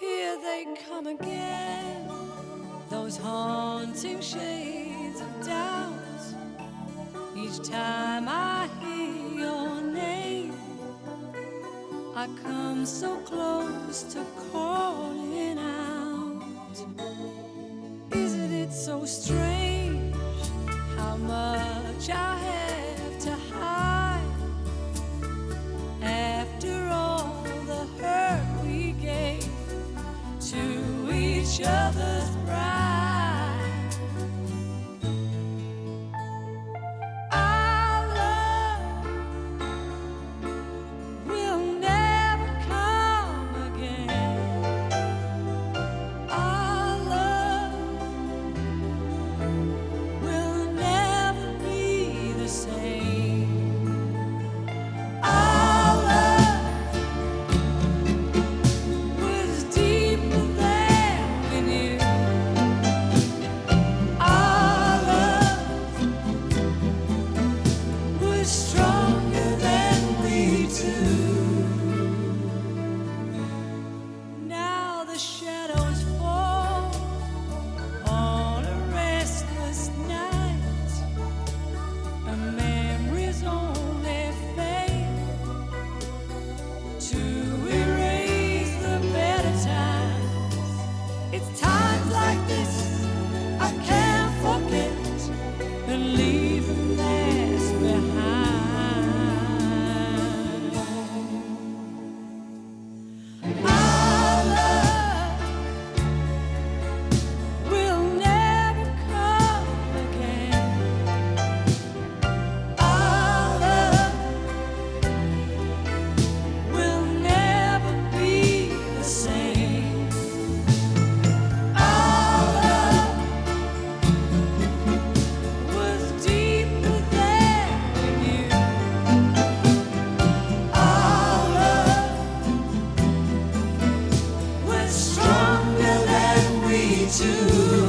here they come again. Those haunting shades of doubt. Each time I hear your name, I come so close to calling out. Isn't it so strange? each other. to